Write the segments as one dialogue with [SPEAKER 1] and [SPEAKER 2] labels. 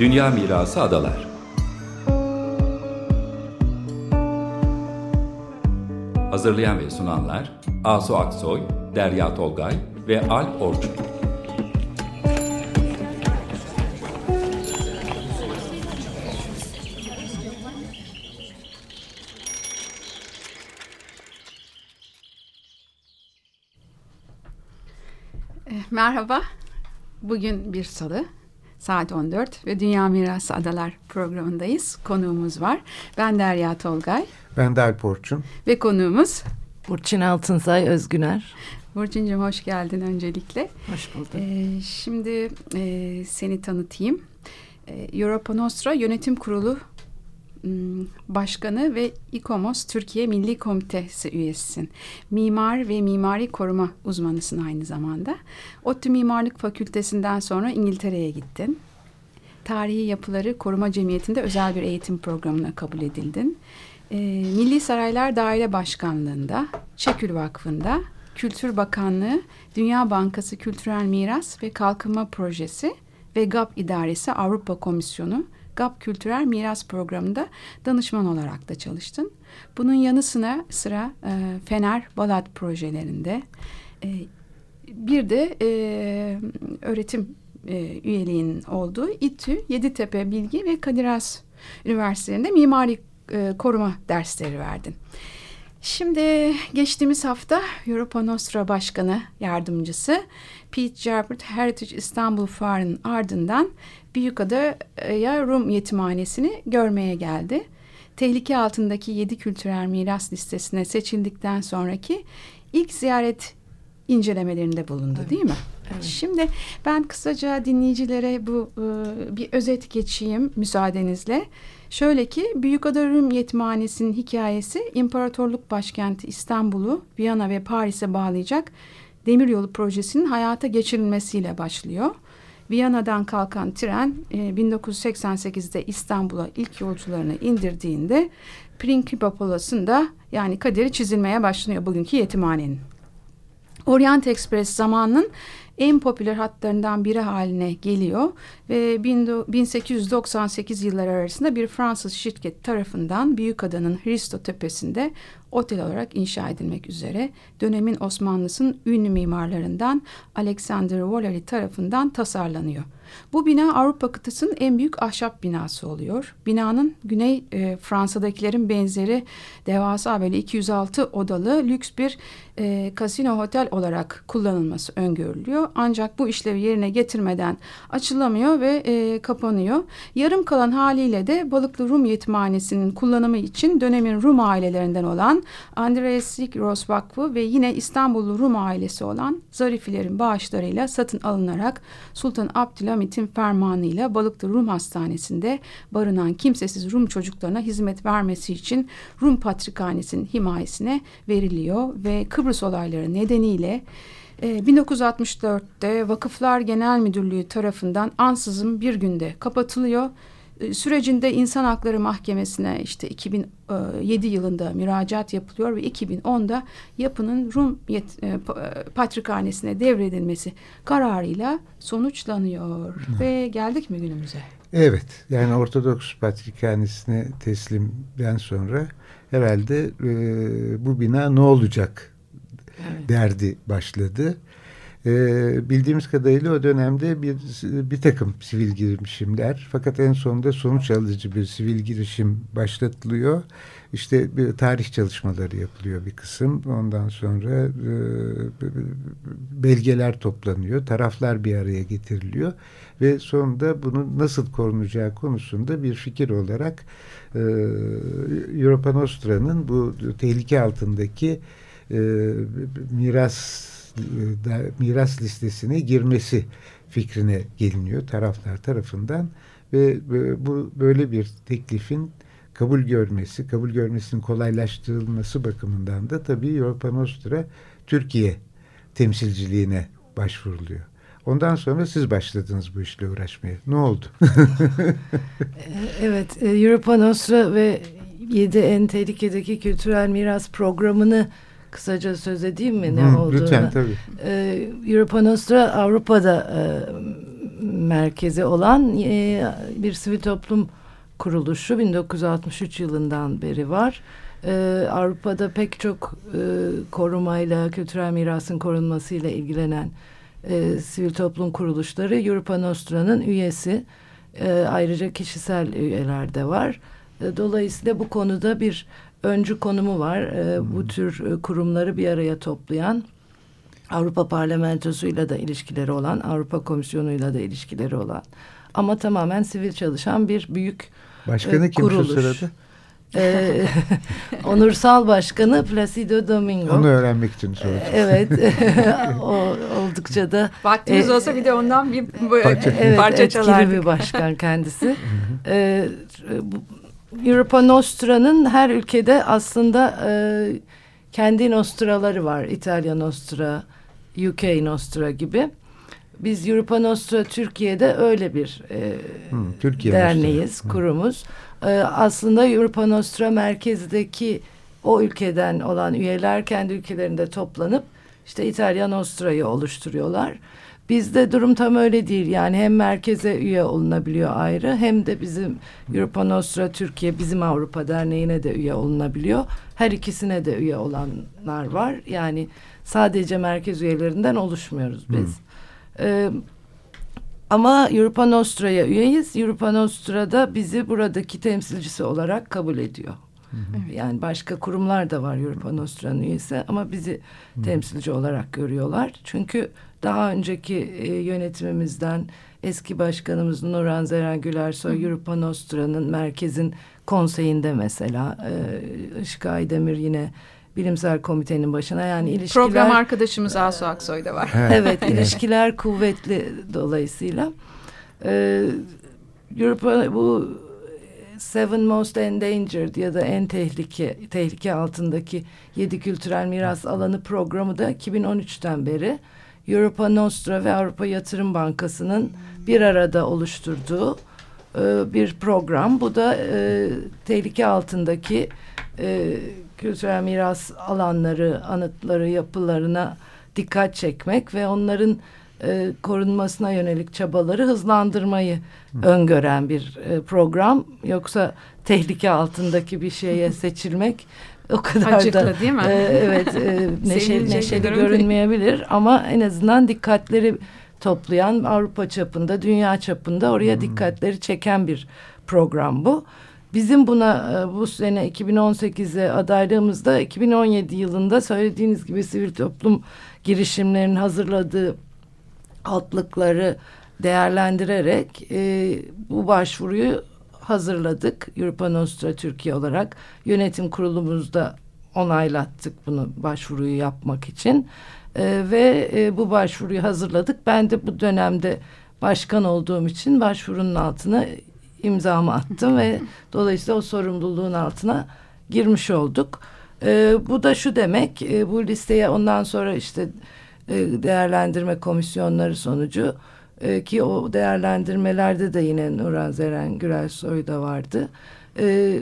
[SPEAKER 1] Dünya Mirası Adalar Hazırlayan ve sunanlar Asu Aksoy, Derya Tolgay ve Alp Orçun.
[SPEAKER 2] Merhaba. Bugün bir salı. Saat 14 ve Dünya Mirası Adalar programındayız. Konuğumuz var. Ben Derya Tolgay.
[SPEAKER 3] Ben de Alp Orçun.
[SPEAKER 2] Ve konuğumuz
[SPEAKER 4] Burçin Altınsay Özgüner.
[SPEAKER 2] Burçin'cim hoş geldin öncelikle.
[SPEAKER 4] Hoş bulduk.
[SPEAKER 2] Ee, şimdi e, seni tanıtayım. E, Europa Nostra Yönetim Kurulu Başkanı ve İKOMOS Türkiye Milli Komitesi üyesisin. Mimar ve mimari koruma uzmanısın aynı zamanda. ODTÜ Mimarlık Fakültesinden sonra İngiltere'ye gittin. Tarihi Yapıları Koruma Cemiyeti'nde özel bir eğitim programına kabul edildin. Ee, Milli Saraylar Daire Başkanlığı'nda, Çekül Vakfı'nda, Kültür Bakanlığı, Dünya Bankası Kültürel Miras ve Kalkınma Projesi ve GAP İdaresi Avrupa Komisyonu, GAP Kültürel Miras Programı'nda danışman olarak da çalıştın. Bunun yanı sıra, sıra e, Fener Balat projelerinde e, bir de e, öğretim e, üyeliğin olduğu İTÜ, Yeditepe Bilgi ve Kadir Has Üniversitelerinde mimari e, koruma dersleri verdin. Şimdi geçtiğimiz hafta Europa Nostra Başkanı Yardımcısı Pete Gerbert Heritage İstanbul Fuarı'nın ardından Büyükada'ya Rum Yetimhanesi'ni görmeye geldi. Tehlike altındaki yedi kültürel miras listesine seçildikten sonraki ilk ziyaret incelemelerinde bulundu evet. değil mi? Evet. Şimdi ben kısaca dinleyicilere bu e, bir özet geçeyim müsaadenizle. Şöyle ki Büyükada Rum Yetimhanesi'nin hikayesi İmparatorluk başkenti İstanbul'u Viyana ve Paris'e bağlayacak demiryolu projesinin hayata geçirilmesiyle başlıyor. Viyana'dan kalkan tren e, 1988'de İstanbul'a ilk yolcularını indirdiğinde Prinkipopolis'in yani kaderi çizilmeye başlanıyor bugünkü yetimhanenin. Orient Express zamanının en popüler hatlarından biri haline geliyor ve 1898 yılları arasında bir Fransız şirket tarafından Büyükada'nın Hristo Tepesi'nde otel olarak inşa edilmek üzere dönemin Osmanlısı'nın ünlü mimarlarından Alexander Valery tarafından tasarlanıyor. Bu bina Avrupa kıtasının en büyük ahşap binası oluyor. Binanın Güney e, Fransa'dakilerin benzeri devasa böyle 206 odalı lüks bir e, kasino otel olarak kullanılması öngörülüyor. Ancak bu işlevi yerine getirmeden açılamıyor ve e, kapanıyor. Yarım kalan haliyle de Balıklı Rum Yetimhanesi'nin kullanımı için dönemin Rum ailelerinden olan Andreas Ros Vakfı ve yine İstanbullu Rum ailesi olan Zarifilerin bağışlarıyla satın alınarak Sultan Abdülhamit'in fermanıyla Balıklı Rum Hastanesi'nde barınan kimsesiz Rum çocuklarına hizmet vermesi için Rum Patrikhanesi'nin himayesine veriliyor ve Kıbrıs olayları nedeniyle 1964'te e, Vakıflar Genel Müdürlüğü tarafından ansızın bir günde kapatılıyor. E, sürecinde İnsan Hakları Mahkemesi'ne işte 2007 yılında müracaat yapılıyor ve 2010'da yapının Rum yet, e, Patrikhanesi'ne devredilmesi kararıyla sonuçlanıyor. Hı. Ve geldik mi günümüze?
[SPEAKER 3] Evet yani Ortodoks Patrikhanesi'ne teslimden sonra herhalde e, bu bina ne olacak evet. derdi başladı. E, bildiğimiz kadarıyla o dönemde bir, bir takım sivil girişimler fakat en sonunda sonuç alıcı bir sivil girişim başlatılıyor. İşte bir tarih çalışmaları yapılıyor bir kısım. Ondan sonra e, belgeler toplanıyor. Taraflar bir araya getiriliyor. Ve sonunda bunun nasıl korunacağı konusunda bir fikir olarak e, Europa Nostra'nın bu tehlike altındaki e, miras miras listesine girmesi fikrine geliniyor taraflar tarafından ve bu böyle bir teklifin kabul görmesi, kabul görmesinin kolaylaştırılması bakımından da tabii Europa Nostra Türkiye temsilciliğine başvuruluyor. Ondan sonra siz başladınız bu işle uğraşmaya. Ne oldu?
[SPEAKER 4] evet, e, Europa Nostra ve 7 en tehlikedeki kültürel miras programını kısaca söz edeyim mi ne Hı, olduğunu?
[SPEAKER 3] Lütfen tabii.
[SPEAKER 4] Ee, Europa Nostra Avrupa'da e, merkezi olan e, bir sivil toplum kuruluşu 1963 yılından beri var. Ee, Avrupa'da pek çok e, korumayla, kültürel mirasın korunmasıyla ilgilenen e, sivil toplum kuruluşları Europa Nostra'nın üyesi. E, ayrıca kişisel üyeler de var. E, dolayısıyla bu konuda bir öncü konumu var. E, bu tür e, kurumları bir araya toplayan Avrupa Parlamentosu'yla da ilişkileri olan, Avrupa Komisyonu'yla da ilişkileri olan ama tamamen sivil çalışan bir büyük
[SPEAKER 3] Başkanı
[SPEAKER 4] e,
[SPEAKER 3] kim
[SPEAKER 4] kuruluş.
[SPEAKER 3] şu sırada?
[SPEAKER 4] Ee, onursal başkanı Placido Domingo.
[SPEAKER 3] Onu öğrenmek için sordum.
[SPEAKER 4] Evet, o oldukça da
[SPEAKER 2] Vaktimiz
[SPEAKER 4] e,
[SPEAKER 2] olsa bir de ondan bir
[SPEAKER 3] Parça-
[SPEAKER 4] evet,
[SPEAKER 2] parça
[SPEAKER 4] etkili
[SPEAKER 2] çalardık.
[SPEAKER 4] bir başkan kendisi. ee, bu, Europa Nostra'nın her ülkede aslında e, kendi nostraları var. İtalya Nostra, UK Nostra gibi. Biz Europa Nostra Türkiye'de öyle bir e,
[SPEAKER 3] Hı, Türkiye
[SPEAKER 4] derneğiz,
[SPEAKER 3] Nostra.
[SPEAKER 4] Kurumuz. Ee, aslında Europa Nostra merkezdeki o ülkeden olan üyeler kendi ülkelerinde toplanıp işte İtalya Nostra'yı oluşturuyorlar. Bizde durum tam öyle değil. Yani hem merkeze üye olunabiliyor ayrı hem de bizim Europa Nostra Türkiye bizim Avrupa Derneği'ne de üye olunabiliyor. Her ikisine de üye olanlar var. Yani sadece merkez üyelerinden oluşmuyoruz biz. Ee, ama Europa Nostra'ya üyeyiz. Europa Nostra'da bizi buradaki temsilcisi olarak kabul ediyor. Yani başka kurumlar da var Europa Nostra'nın üyesi ama bizi temsilci olarak görüyorlar. Çünkü daha önceki e, yönetimimizden eski başkanımız Nurhan Zeren Gülersoy Europa Nostra'nın merkezin konseyinde mesela e, Işık Aydemir yine bilimsel komitenin başına. Yani ilişkiler
[SPEAKER 2] Program arkadaşımız Asu Aksoy da var.
[SPEAKER 4] evet ilişkiler kuvvetli dolayısıyla. Ee, Avrupa bu Seven Most Endangered ya da en tehlike tehlike altındaki yedi kültürel miras alanı programı da 2013'ten beri Europa Nostra ve Avrupa Yatırım Bankası'nın bir arada oluşturduğu e, bir program. Bu da e, tehlike altındaki e, kültürel miras alanları, anıtları, yapılarına dikkat çekmek ve onların e, korunmasına yönelik çabaları hızlandırmayı öngören bir e, program. Yoksa tehlike altındaki bir şeye seçilmek o kadar
[SPEAKER 2] Acıklı
[SPEAKER 4] da
[SPEAKER 2] değil mi?
[SPEAKER 4] e, evet e, neşeli,
[SPEAKER 2] Sevinilecek
[SPEAKER 4] neşeli
[SPEAKER 2] değil.
[SPEAKER 4] görünmeyebilir ama en azından dikkatleri toplayan Avrupa çapında, dünya çapında oraya dikkatleri çeken bir program bu. Bizim buna e, bu sene 2018'e adaylığımızda 2017 yılında söylediğiniz gibi sivil toplum girişimlerinin hazırladığı altlıkları değerlendirerek e, bu başvuruyu hazırladık. Europa Nostra Türkiye olarak yönetim kurulumuzda onaylattık bunu başvuruyu yapmak için. E, ve e, bu başvuruyu hazırladık. Ben de bu dönemde başkan olduğum için başvurunun altına imzamı attım ve dolayısıyla o sorumluluğun altına girmiş olduk. E, bu da şu demek, e, bu listeye ondan sonra işte e, değerlendirme komisyonları sonucu e, ki o değerlendirmelerde de yine Nurhan Zeren Gürelsoy da vardı. E,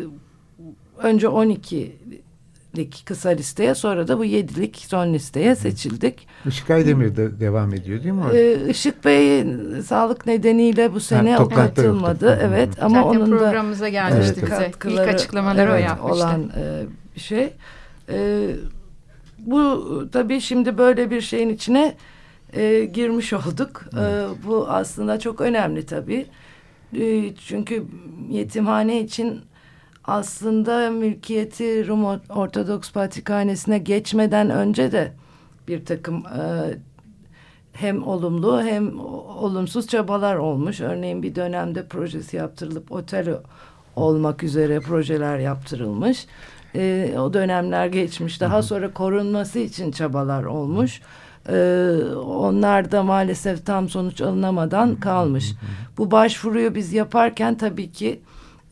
[SPEAKER 4] önce 12'lik kısa listeye sonra da bu 7'lik son listeye seçildik.
[SPEAKER 3] Işık Aydemir de devam ediyor değil mi?
[SPEAKER 4] Ee, Işık Bey sağlık nedeniyle bu sene
[SPEAKER 3] toplantıda
[SPEAKER 4] katılmadı.
[SPEAKER 3] yoktu. Hı hı.
[SPEAKER 4] Evet ama
[SPEAKER 2] Zaten
[SPEAKER 4] onun da
[SPEAKER 2] programımıza gelmişti
[SPEAKER 3] Evet,
[SPEAKER 2] bize. İlk
[SPEAKER 4] katkıları,
[SPEAKER 2] açıklamaları o
[SPEAKER 4] evet,
[SPEAKER 2] yapmıştı.
[SPEAKER 4] olan e, bir şey. E, bu tabii şimdi böyle bir şeyin içine e, girmiş olduk. E, bu aslında çok önemli tabii. E, çünkü yetimhane için aslında mülkiyeti Rum Ortodoks Patrikhanesi'ne geçmeden önce de bir takım e, hem olumlu hem olumsuz çabalar olmuş. Örneğin bir dönemde projesi yaptırılıp otel olmak üzere projeler yaptırılmış. Ee, o dönemler geçmiş. Daha sonra korunması için çabalar olmuş. Ee, onlar da maalesef tam sonuç alınamadan kalmış. Bu başvuruyu biz yaparken tabii ki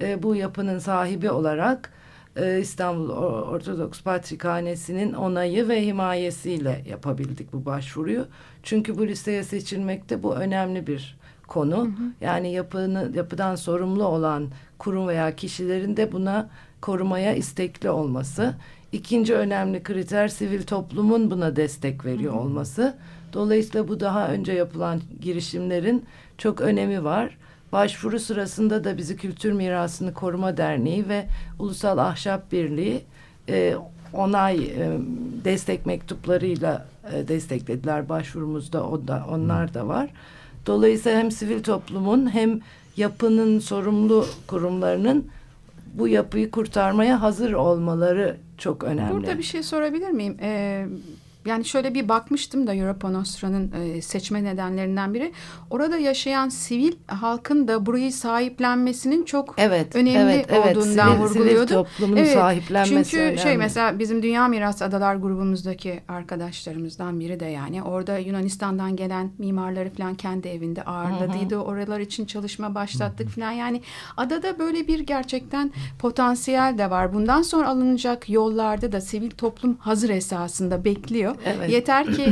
[SPEAKER 4] e, bu yapının sahibi olarak e, İstanbul Or- Ortodoks Patrikhanesi'nin onayı ve himayesiyle yapabildik bu başvuruyu. Çünkü bu listeye seçilmekte bu önemli bir konu. Yani yapını, yapıdan sorumlu olan kurum veya kişilerin de buna korumaya istekli olması. İkinci önemli kriter sivil toplumun buna destek veriyor olması. Dolayısıyla bu daha önce yapılan girişimlerin çok önemi var. Başvuru sırasında da bizi Kültür Mirasını Koruma Derneği ve Ulusal Ahşap Birliği e, onay e, destek mektuplarıyla e, desteklediler başvurumuzda o da, onlar da var. Dolayısıyla hem sivil toplumun hem yapının sorumlu kurumlarının bu yapıyı kurtarmaya hazır olmaları çok önemli.
[SPEAKER 2] Burada bir şey sorabilir miyim? Ee, yani şöyle bir bakmıştım da Europa Nostra'nın e, seçme nedenlerinden biri. Orada yaşayan sivil halkın da burayı sahiplenmesinin çok evet, önemli evet, evet. olduğundan sivil, vurguluyordu. Sivil
[SPEAKER 4] toplumun evet, sahiplenmesi
[SPEAKER 2] Çünkü şey
[SPEAKER 4] önemli.
[SPEAKER 2] şey mesela bizim Dünya Miras Adalar grubumuzdaki arkadaşlarımızdan biri de yani orada Yunanistan'dan gelen mimarları falan kendi evinde ağırladıydı. Hı hı. Oralar için çalışma başlattık falan. Yani adada böyle bir gerçekten potansiyel de var. Bundan sonra alınacak yollarda da sivil toplum hazır esasında bekliyor. Evet. Yeter ki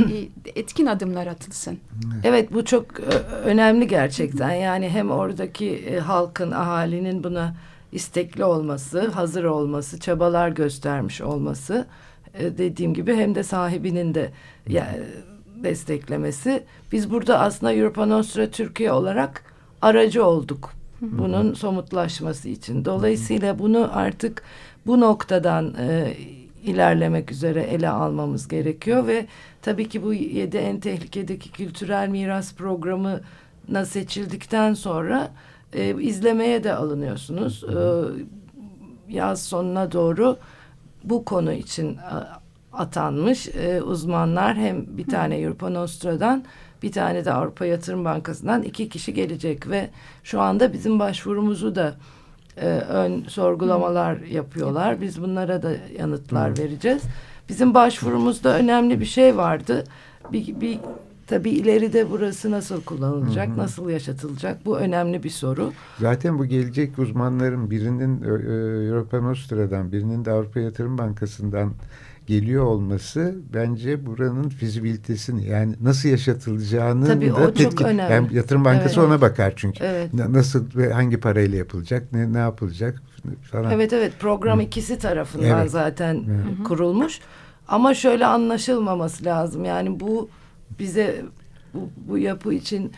[SPEAKER 2] e, etkin adımlar atılsın.
[SPEAKER 4] Evet bu çok e, önemli gerçekten. Yani hem oradaki e, halkın, ahalinin buna istekli olması, hazır olması, çabalar göstermiş olması dediğim gibi hem de sahibinin de yani desteklemesi. Biz burada aslında Europa Nostra Türkiye olarak aracı olduk bunun somutlaşması için. Dolayısıyla bunu artık bu noktadan e, ilerlemek üzere ele almamız gerekiyor ve tabii ki bu yedi en tehlikedeki kültürel miras programına seçildikten sonra e, izlemeye de alınıyorsunuz. E, yaz sonuna doğru bu konu için e, atanmış e, uzmanlar hem bir tane Europa Nostra'dan bir tane de Avrupa Yatırım Bankası'ndan iki kişi gelecek ve şu anda bizim başvurumuzu da e, ön sorgulamalar yapıyorlar. Biz bunlara da yanıtlar vereceğiz. Bizim başvurumuzda önemli bir şey vardı. Bir, bir tabii ileride burası nasıl kullanılacak, hı hı. nasıl yaşatılacak bu önemli bir soru.
[SPEAKER 3] Zaten bu gelecek uzmanların birinin Europa Nostra'dan, birinin de Avrupa Yatırım Bankası'ndan geliyor olması bence buranın fizibilitesini yani nasıl yaşatılacağını
[SPEAKER 4] Tabii, da o tetki, çok önemli.
[SPEAKER 3] Yani yatırım bankası evet. ona bakar çünkü. Evet. Nasıl ve hangi parayla yapılacak, ne, ne yapılacak falan.
[SPEAKER 4] Evet evet program Hı. ikisi tarafından evet. zaten evet. kurulmuş. Ama şöyle anlaşılmaması lazım. Yani bu bize bu, bu yapı için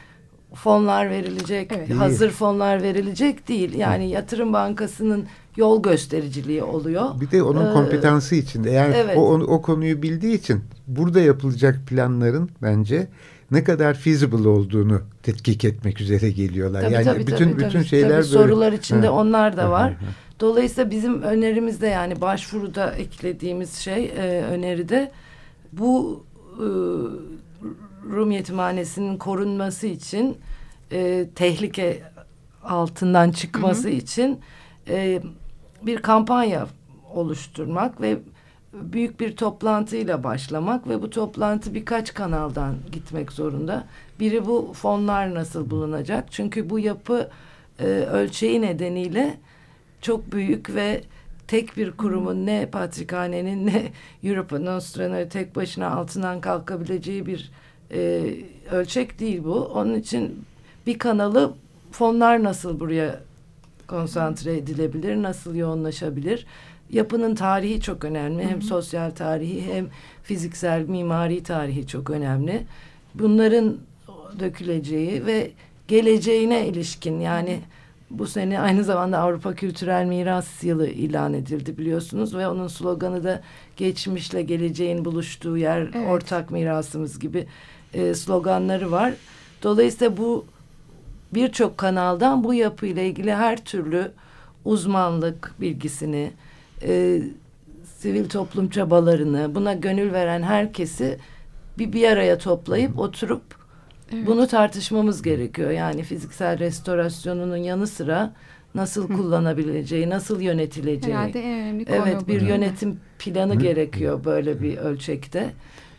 [SPEAKER 4] fonlar verilecek, evet. hazır fonlar verilecek değil. Yani evet. yatırım bankasının yol göstericiliği oluyor.
[SPEAKER 3] Bir de onun ee, kompetansı içinde. Yani evet. o, o konuyu bildiği için burada yapılacak planların bence ne kadar feasible olduğunu tetkik etmek üzere geliyorlar.
[SPEAKER 4] Tabii,
[SPEAKER 3] yani
[SPEAKER 4] tabii, bütün tabii, bütün tabii, şeyler tabii, böyle sorular içinde ha. onlar da var. Dolayısıyla bizim önerimizde yani başvuruda eklediğimiz şey e, öneride bu e, Rum yetimhanesinin korunması için e, tehlike altından çıkması hı hı. için e, bir kampanya oluşturmak ve büyük bir toplantıyla başlamak ve bu toplantı birkaç kanaldan gitmek zorunda. Biri bu fonlar nasıl bulunacak? Çünkü bu yapı e, ölçeği nedeniyle çok büyük ve tek bir kurumun ne Patrikhane'nin ne Europa Nostra'nın tek başına altından kalkabileceği bir e, ölçek değil bu. Onun için bir kanalı fonlar nasıl buraya konsantre edilebilir, nasıl yoğunlaşabilir? Yapının tarihi çok önemli. Hem sosyal tarihi hem fiziksel mimari tarihi çok önemli. Bunların döküleceği ve geleceğine ilişkin yani bu sene aynı zamanda Avrupa Kültürel Miras Yılı ilan edildi biliyorsunuz ve onun sloganı da geçmişle geleceğin buluştuğu yer evet. ortak mirasımız gibi e, sloganları var. Dolayısıyla bu birçok kanaldan bu yapıyla ilgili her türlü uzmanlık bilgisini, e, sivil toplum çabalarını, buna gönül veren herkesi bir bir araya toplayıp oturup evet. bunu tartışmamız gerekiyor. Yani fiziksel restorasyonunun yanı sıra nasıl kullanabileceği, nasıl yönetileceği.
[SPEAKER 2] Herhalde en önemli konu
[SPEAKER 4] Evet, bir yönetim planı gerekiyor böyle bir ölçekte.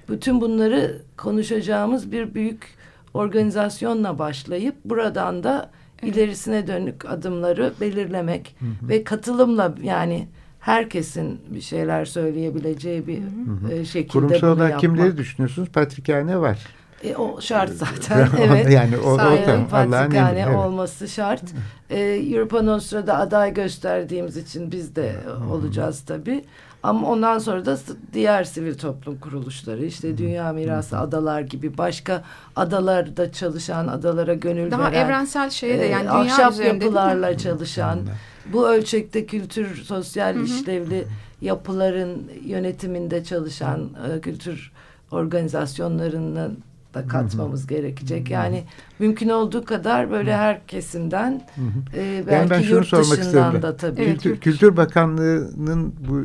[SPEAKER 4] Bütün bunları konuşacağımız bir büyük organizasyonla başlayıp buradan da evet. ilerisine dönük adımları belirlemek hı hı. ve katılımla yani herkesin bir şeyler söyleyebileceği bir hı hı. E, şekilde
[SPEAKER 3] Kurumsal olarak kimleri düşünüyorsunuz? Patrikhane var.
[SPEAKER 4] E, o şart zaten. evet.
[SPEAKER 3] yani o, o tam
[SPEAKER 4] Patrikhane evet. olması şart. E, Europa Nostra'da aday gösterdiğimiz için biz de olacağız tabii. Ama ondan sonra da diğer sivil toplum kuruluşları işte Dünya Mirası Adalar gibi başka adalarda çalışan adalara gönül
[SPEAKER 2] Daha
[SPEAKER 4] veren.
[SPEAKER 2] evrensel şeye de yani
[SPEAKER 4] e,
[SPEAKER 2] dünya
[SPEAKER 4] ahşap yapılarla çalışan bu ölçekte kültür sosyal işlevli yapıların yönetiminde çalışan e, kültür organizasyonlarını da katmamız gerekecek. Yani mümkün olduğu kadar böyle her kesimden e, belki
[SPEAKER 3] ben şunu
[SPEAKER 4] yurt
[SPEAKER 3] sormak
[SPEAKER 4] dışından da tabii.
[SPEAKER 2] Evet,
[SPEAKER 3] Kültür, Kültür Bakanlığı'nın bu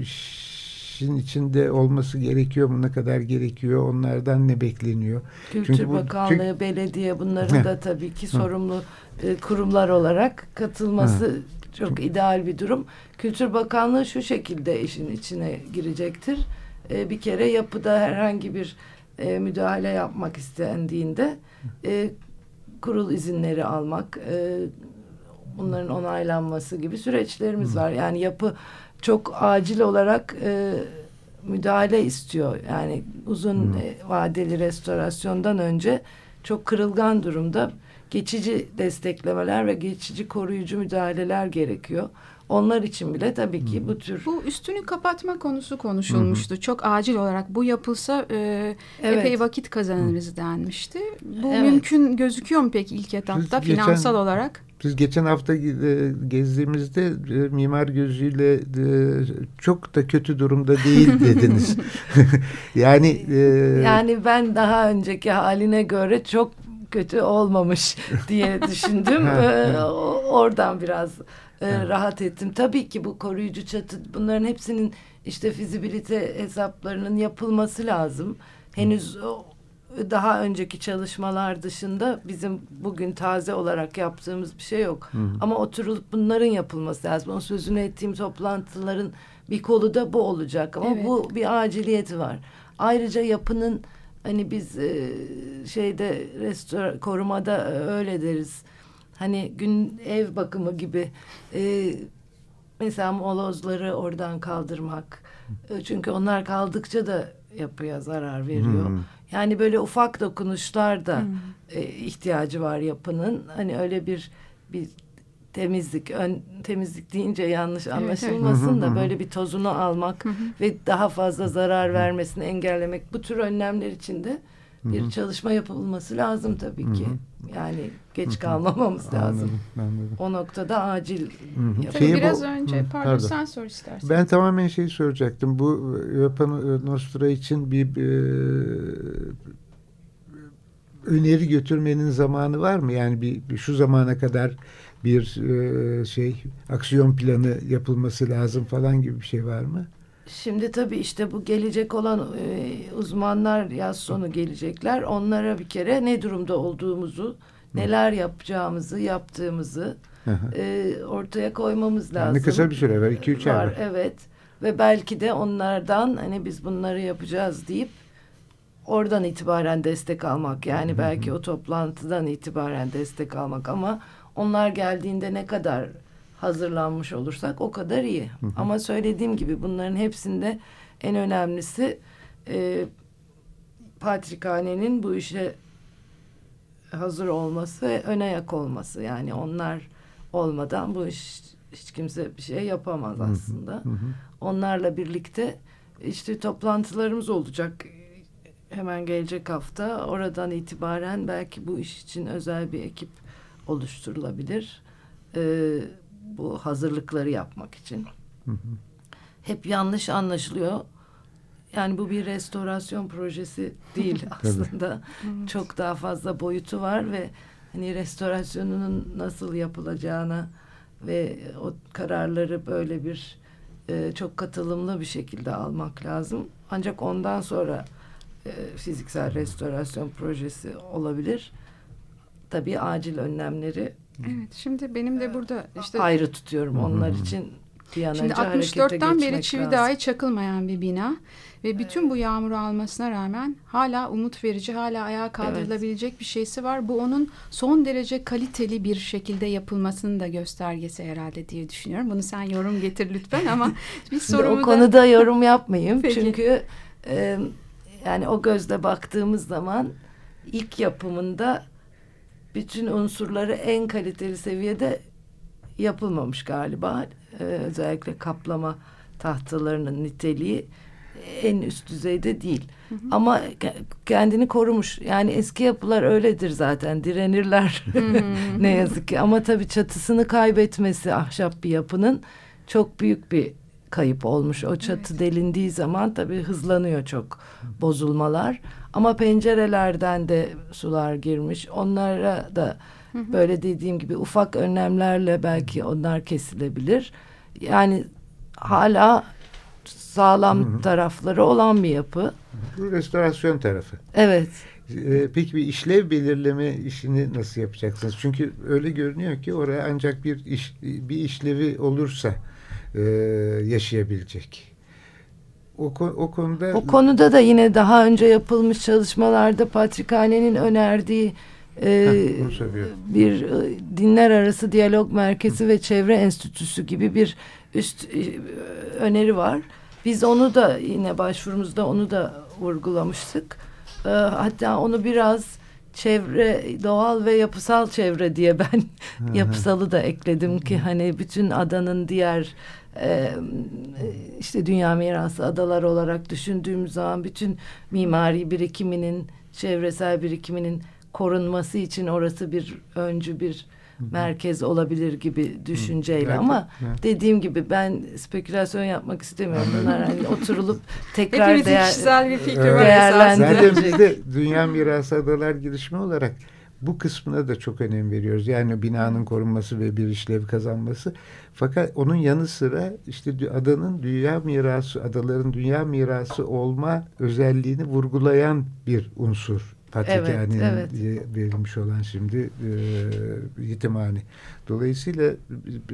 [SPEAKER 3] işin içinde olması gerekiyor mu? Ne kadar gerekiyor? Onlardan ne bekleniyor?
[SPEAKER 4] Kültür
[SPEAKER 3] Çünkü bu-
[SPEAKER 4] Bakanlığı,
[SPEAKER 3] çünkü-
[SPEAKER 4] belediye bunların da tabii ki sorumlu e, kurumlar olarak katılması çok ideal bir durum. Kültür Bakanlığı şu şekilde işin içine girecektir. E, bir kere yapıda herhangi bir e, müdahale yapmak istendiğinde e, kurul izinleri almak, e, bunların onaylanması gibi süreçlerimiz var. Yani yapı çok acil olarak e, müdahale istiyor. Yani uzun e, vadeli restorasyondan önce çok kırılgan durumda geçici desteklemeler ve geçici koruyucu müdahaleler gerekiyor. Onlar için bile tabii ki bu tür
[SPEAKER 2] Bu üstünü kapatma konusu konuşulmuştu. Çok acil olarak bu yapılsa e,
[SPEAKER 4] Evet.
[SPEAKER 2] epey vakit kazanırız denmişti. Bu
[SPEAKER 4] Evet.
[SPEAKER 2] mümkün gözüküyor mu peki ilk etapta
[SPEAKER 3] geçen-
[SPEAKER 2] finansal olarak?
[SPEAKER 3] Biz geçen hafta e, gezdiğimizde e, mimar gözüyle e, çok da kötü durumda değil dediniz. yani e,
[SPEAKER 4] Yani ben daha önceki haline göre çok kötü olmamış diye düşündüm. Ee, Oradan biraz e, rahat ettim. Tabii ki bu koruyucu çatı bunların hepsinin işte fizibilite hesaplarının yapılması lazım. Henüz o daha önceki çalışmalar dışında bizim bugün taze olarak yaptığımız bir şey yok. Ama oturulup bunların yapılması lazım. O sözünü ettiğim toplantıların bir kolu da bu olacak. Ama
[SPEAKER 2] Evet.
[SPEAKER 4] bu bir aciliyeti var. Ayrıca yapının hani biz e, şeyde restor korumada e, öyle deriz. Hani gün ev bakımı gibi e, mesela molozları oradan kaldırmak. E, çünkü onlar kaldıkça da yapıya zarar veriyor.
[SPEAKER 3] Hmm.
[SPEAKER 4] Yani böyle ufak dokunuşlar da e, ihtiyacı var yapının. Hani öyle bir bir temizlik ön temizlik deyince yanlış
[SPEAKER 2] evet.
[SPEAKER 4] anlaşılmasın da böyle bir tozunu almak ve daha fazla zarar vermesini engellemek bu tür önlemler için de bir çalışma yapılması lazım tabii ki. Yani geç kalmamamız lazım.
[SPEAKER 3] anladım.
[SPEAKER 4] O noktada acil
[SPEAKER 2] Tabii biraz
[SPEAKER 3] bu-
[SPEAKER 2] önce pardon,
[SPEAKER 3] pardon.
[SPEAKER 2] sen sor istersen.
[SPEAKER 3] Ben tamamen şeyi soracaktım. Bu Europa Nostra için bir e, öneri götürmenin zamanı var mı? Yani bir, bir şu zamana kadar bir e, şey aksiyon planı yapılması lazım falan gibi bir şey var mı?
[SPEAKER 4] Şimdi tabii işte bu gelecek olan e, uzmanlar yaz sonu gelecekler. Onlara bir kere ne durumda olduğumuzu, neler yapacağımızı, yaptığımızı e, ortaya koymamız lazım.
[SPEAKER 3] Yani kısa bir süre var. 2-3 ay
[SPEAKER 4] var.
[SPEAKER 3] var.
[SPEAKER 4] Evet. Ve belki de onlardan hani biz bunları yapacağız deyip oradan itibaren destek almak. Yani belki o toplantıdan itibaren destek almak ama onlar geldiğinde ne kadar hazırlanmış olursak o kadar iyi. Ama söylediğim gibi bunların hepsinde en önemlisi e, Patrikhane'nin bu işe hazır olması ve ön ayak olması. Yani onlar olmadan bu iş hiç kimse bir şey yapamaz aslında.
[SPEAKER 3] Hı hı.
[SPEAKER 4] Onlarla birlikte işte toplantılarımız olacak hemen gelecek hafta. Oradan itibaren belki bu iş için özel bir ekip oluşturulabilir. Ee, bu hazırlıkları yapmak için.
[SPEAKER 3] Hı hı.
[SPEAKER 4] Hep yanlış anlaşılıyor. Yani bu bir restorasyon projesi değil aslında. Çok daha fazla boyutu var ve hani restorasyonunun nasıl yapılacağına ve o kararları böyle bir e, çok katılımlı bir şekilde almak lazım. Ancak ondan sonra e, fiziksel restorasyon projesi olabilir. Tabii acil önlemleri
[SPEAKER 2] Evet, şimdi benim de burada işte
[SPEAKER 4] ayrı tutuyorum onlar için. Bir an
[SPEAKER 2] Şimdi
[SPEAKER 4] önce harekete
[SPEAKER 2] 64'ten beri çivi
[SPEAKER 4] lazım.
[SPEAKER 2] dahi çakılmayan bir bina ve bütün bu yağmuru almasına rağmen hala umut verici, hala ayağa kaldırılabilecek bir şeysi var. Bu onun son derece kaliteli bir şekilde yapılmasının da göstergesi herhalde diye düşünüyorum. Bunu sen yorum getir lütfen ama bir sorumu
[SPEAKER 4] o
[SPEAKER 2] da
[SPEAKER 4] konuda yorum yapmayayım.
[SPEAKER 2] Peki.
[SPEAKER 4] Çünkü e, yani o gözle baktığımız zaman ilk yapımında bütün unsurları en kaliteli seviyede yapılmamış galiba. E, özellikle kaplama tahtalarının niteliği en üst düzeyde değil. Hı hı. Ama kendini korumuş. Yani eski yapılar öyledir zaten. Direnirler. ne yazık ki. Ama tabii çatısını kaybetmesi ahşap bir yapının çok büyük bir kayıp olmuş. O çatı evet. delindiği zaman tabii hızlanıyor çok bozulmalar. Ama pencerelerden de sular girmiş. Onlara da böyle dediğim gibi ufak önlemlerle belki onlar kesilebilir. Yani hala sağlam hı hı. tarafları olan bir yapı.
[SPEAKER 3] Bu restorasyon tarafı.
[SPEAKER 4] Evet.
[SPEAKER 3] Ee, peki bir işlev belirleme işini nasıl yapacaksınız? Çünkü öyle görünüyor ki oraya ancak bir iş, bir işlevi olursa e, yaşayabilecek.
[SPEAKER 4] O, o konuda o konuda da yine daha önce yapılmış çalışmalarda Patrikhane'nin önerdiği e, bir e, dinler arası diyalog merkezi ve çevre enstitüsü gibi bir üst e, öneri var. Biz onu da yine başvurumuzda onu da vurgulamıştık. E, hatta onu biraz çevre doğal ve yapısal çevre diye ben yapısalı da ekledim ki hani bütün adanın diğer e, işte dünya mirası adalar olarak düşündüğümüz zaman bütün mimari birikiminin çevresel birikiminin korunması için orası bir öncü bir merkez olabilir gibi düşünceyle evet, ama evet. dediğim gibi ben spekülasyon yapmak istemiyorum. Bunlar hani oturulup tekrar
[SPEAKER 2] Hepimizin değer, kişisel bir fikri var.
[SPEAKER 3] Değerlendirecek. Zaten biz de Dünya Mirası Adalar girişimi olarak bu kısmına da çok önem veriyoruz. Yani binanın korunması ve bir işlev kazanması. Fakat onun yanı sıra işte adanın dünya mirası, adaların dünya mirası olma özelliğini vurgulayan bir unsur Patrikhane'nin evet, evet. verilmiş olan şimdi e, yetimhane. Dolayısıyla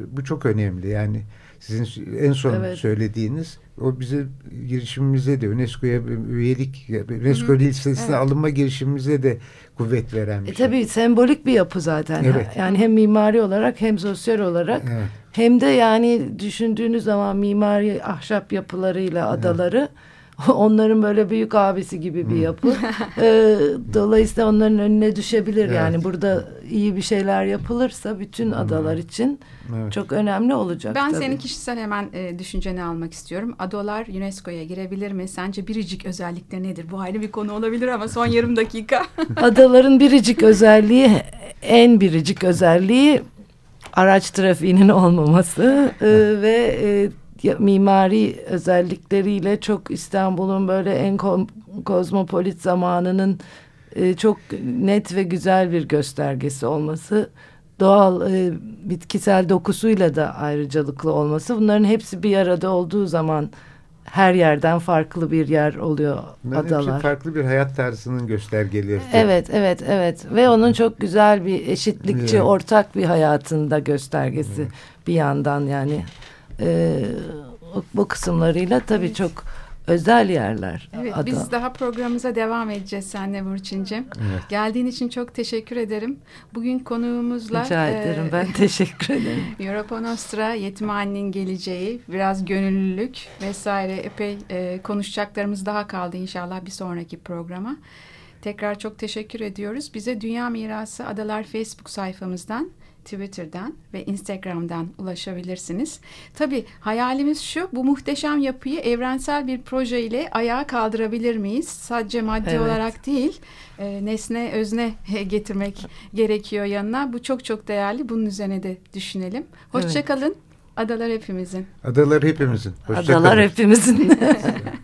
[SPEAKER 3] bu çok önemli. Yani sizin en son evet. söylediğiniz o bize girişimimize de UNESCO'ya üyelik UNESCO listesine evet. alınma girişimimize de kuvvet veren bir e,
[SPEAKER 4] şey. Tabii sembolik bir yapı zaten. Evet. Yani hem mimari olarak hem sosyal olarak evet. hem de yani düşündüğünüz zaman mimari ahşap yapılarıyla adaları evet onların böyle büyük abisi gibi bir yapı. ee, dolayısıyla onların önüne düşebilir evet. yani burada iyi bir şeyler yapılırsa bütün adalar için evet. çok önemli olacak.
[SPEAKER 2] Ben
[SPEAKER 4] tabii.
[SPEAKER 2] senin kişisel hemen e, düşünceni almak istiyorum. Adalar UNESCO'ya girebilir mi? Sence biricik özellikleri nedir? Bu ayrı bir konu olabilir ama son yarım dakika.
[SPEAKER 4] Adaların biricik özelliği en biricik özelliği araç trafiğinin olmaması e, ve e, mimari özellikleriyle çok İstanbul'un böyle en kozmopolit zamanının e, çok net ve güzel bir göstergesi olması doğal e, bitkisel dokusuyla da ayrıcalıklı olması bunların hepsi bir arada olduğu zaman her yerden farklı bir yer oluyor Bunların adalar. Hepsi
[SPEAKER 3] farklı bir hayat tarzının göstergeleri.
[SPEAKER 4] Evet, evet, evet. Ve onun çok güzel bir eşitlikçi, evet. ortak bir hayatında göstergesi evet. bir yandan yani e, bu kısımlarıyla tabii evet. çok özel yerler.
[SPEAKER 2] Evet, ada. biz daha programımıza devam edeceğiz seninle Burçin'cim. Evet. Geldiğin için çok teşekkür ederim. Bugün konuğumuzla...
[SPEAKER 4] Rica ederim, e, ben teşekkür ederim.
[SPEAKER 2] Europa Nostra, yetimhanenin geleceği, biraz gönüllülük vesaire epey e, konuşacaklarımız daha kaldı inşallah bir sonraki programa. Tekrar çok teşekkür ediyoruz. Bize Dünya Mirası Adalar Facebook sayfamızdan Twitter'dan ve Instagram'dan ulaşabilirsiniz. Tabii hayalimiz şu, bu muhteşem yapıyı evrensel bir projeyle ayağa kaldırabilir miyiz? Sadece maddi evet. olarak değil, e, nesne, özne getirmek gerekiyor yanına. Bu çok çok değerli. Bunun üzerine de düşünelim. Hoşçakalın. Evet. Adalar hepimizin.
[SPEAKER 3] Adalar hepimizin.
[SPEAKER 4] Hoşça Adalar kalın. hepimizin.